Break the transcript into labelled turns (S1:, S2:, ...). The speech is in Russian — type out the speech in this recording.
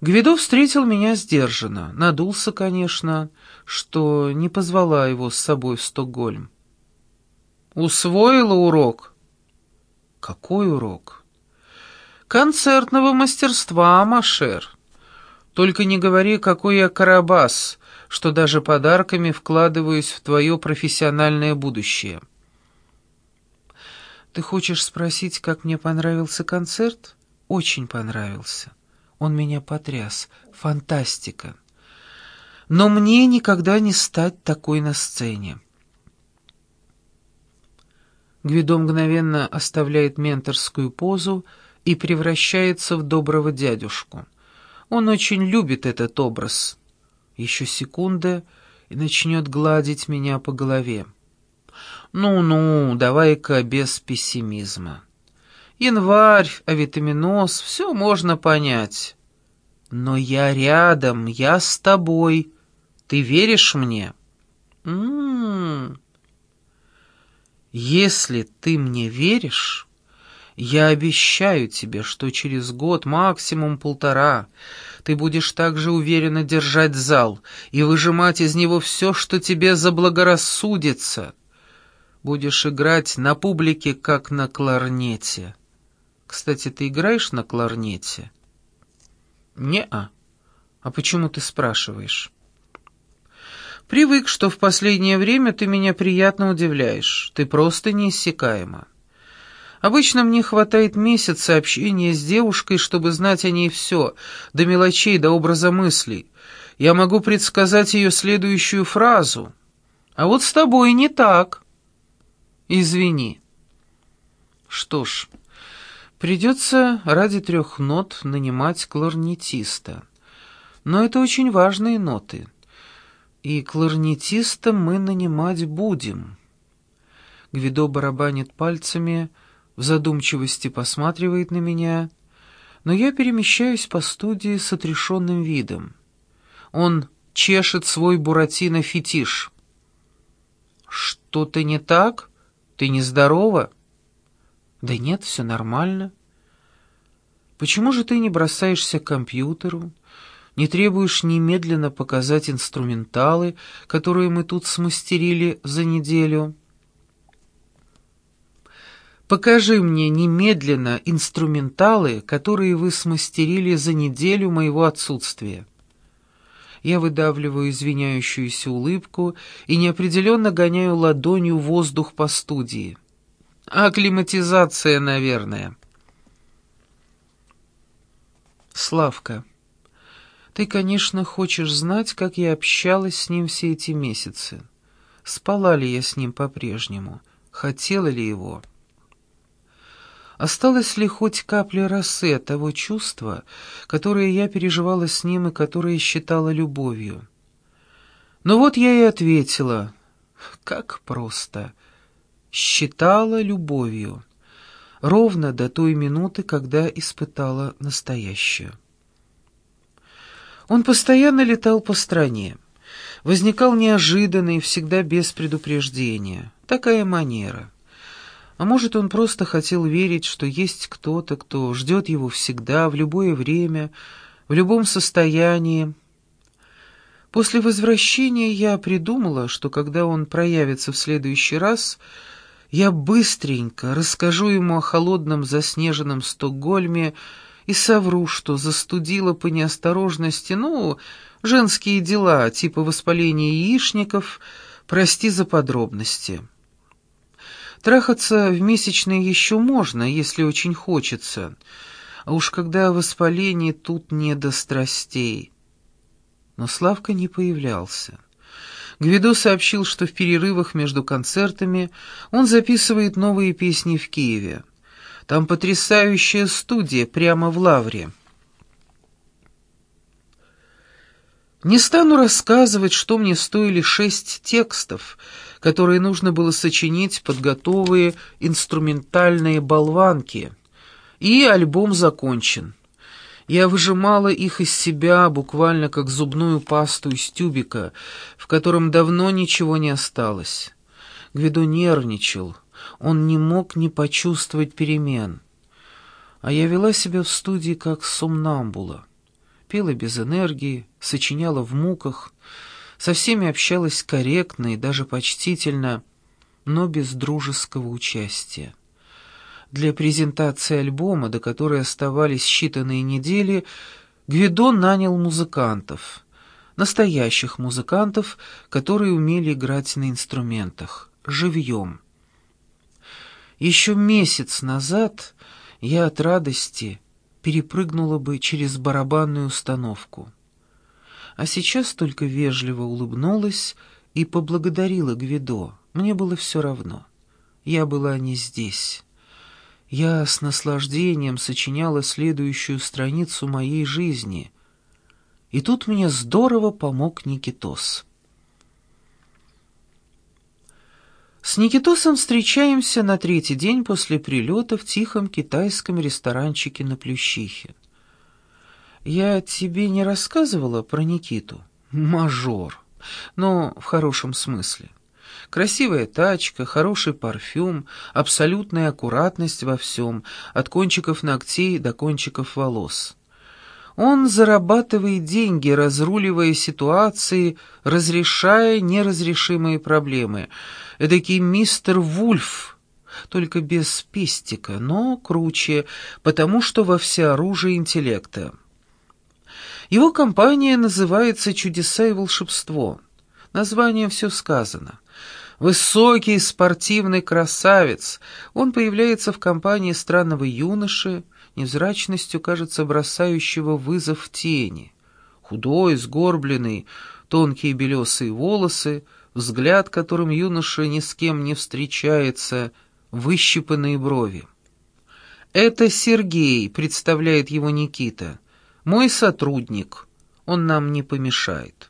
S1: Гвидо встретил меня сдержанно, надулся, конечно, что не позвала его с собой в Стокгольм. «Усвоила урок?» «Какой урок?» «Концертного мастерства, Машер. Только не говори, какой я карабас, что даже подарками вкладываюсь в твое профессиональное будущее». «Ты хочешь спросить, как мне понравился концерт?» «Очень понравился. Он меня потряс. Фантастика. Но мне никогда не стать такой на сцене». Гвидо мгновенно оставляет менторскую позу и превращается в доброго дядюшку. Он очень любит этот образ. Еще секунда и начнет гладить меня по голове. Ну-ну, давай-ка без пессимизма. Январь, авитаминоз, все можно понять. Но я рядом, я с тобой. Ты веришь мне? М -м -м. Если ты мне веришь, я обещаю тебе, что через год, максимум полтора, ты будешь также уверенно держать зал и выжимать из него все, что тебе заблагорассудится будешь играть на публике, как на кларнете. Кстати, ты играешь на кларнете? Не-а. А почему ты спрашиваешь? Привык, что в последнее время ты меня приятно удивляешь. Ты просто неиссякаема. Обычно мне хватает месяца общения с девушкой, чтобы знать о ней все, до мелочей, до образа мыслей. Я могу предсказать ее следующую фразу. А вот с тобой не так. Извини. Что ж, придется ради трех нот нанимать кларнетиста. Но это очень важные ноты. И кларнетиста мы нанимать будем. Гвидо барабанит пальцами, в задумчивости посматривает на меня, но я перемещаюсь по студии с отрешенным видом. Он чешет свой буратино-фетиш. «Что-то не так?» Ты нездорова?» «Да нет, все нормально». «Почему же ты не бросаешься к компьютеру, не требуешь немедленно показать инструменталы, которые мы тут смастерили за неделю?» «Покажи мне немедленно инструменталы, которые вы смастерили за неделю моего отсутствия». Я выдавливаю извиняющуюся улыбку и неопределенно гоняю ладонью воздух по студии. Акклиматизация, наверное. Славка, ты, конечно, хочешь знать, как я общалась с ним все эти месяцы. Спала ли я с ним по-прежнему? Хотела ли его?» Осталась ли хоть капля росы того чувства, которое я переживала с ним и которое считала любовью? Ну вот я и ответила. Как просто. Считала любовью. Ровно до той минуты, когда испытала настоящую. Он постоянно летал по стране. Возникал неожиданно и всегда без предупреждения. Такая манера. А может, он просто хотел верить, что есть кто-то, кто ждет его всегда, в любое время, в любом состоянии. После возвращения я придумала, что когда он проявится в следующий раз, я быстренько расскажу ему о холодном заснеженном Стокгольме и совру, что застудила по неосторожности, ну, женские дела, типа воспаления яичников, прости за подробности». Трахаться в месячные еще можно, если очень хочется. А уж когда воспаление, тут не до страстей. Но Славка не появлялся. Гвидо сообщил, что в перерывах между концертами он записывает новые песни в Киеве. Там потрясающая студия прямо в Лавре. Не стану рассказывать, что мне стоили шесть текстов — которые нужно было сочинить под готовые инструментальные болванки. И альбом закончен. Я выжимала их из себя, буквально как зубную пасту из тюбика, в котором давно ничего не осталось. Гвидо нервничал, он не мог не почувствовать перемен. А я вела себя в студии как сомнамбула. пела без энергии, сочиняла в муках, со всеми общалась корректно и даже почтительно, но без дружеского участия. Для презентации альбома, до которой оставались считанные недели, Гвидон нанял музыкантов, настоящих музыкантов, которые умели играть на инструментах, живьем. Еще месяц назад я от радости перепрыгнула бы через барабанную установку. А сейчас только вежливо улыбнулась и поблагодарила Гвидо. Мне было все равно. Я была не здесь. Я с наслаждением сочиняла следующую страницу моей жизни. И тут мне здорово помог Никитос. С Никитосом встречаемся на третий день после прилета в тихом китайском ресторанчике на Плющихе. Я тебе не рассказывала про Никиту? Мажор. Но в хорошем смысле. Красивая тачка, хороший парфюм, абсолютная аккуратность во всем, от кончиков ногтей до кончиков волос. Он зарабатывает деньги, разруливая ситуации, разрешая неразрешимые проблемы. Эдакий мистер Вульф, только без пестика, но круче, потому что во всеоружии интеллекта. Его компания называется «Чудеса и волшебство». Названием все сказано. Высокий спортивный красавец. Он появляется в компании странного юноши, невзрачностью, кажется, бросающего вызов тени. Худой, сгорбленный, тонкие белесые волосы, взгляд, которым юноша ни с кем не встречается, выщипанные брови. «Это Сергей», — представляет его Никита, — «мой сотрудник, он нам не помешает».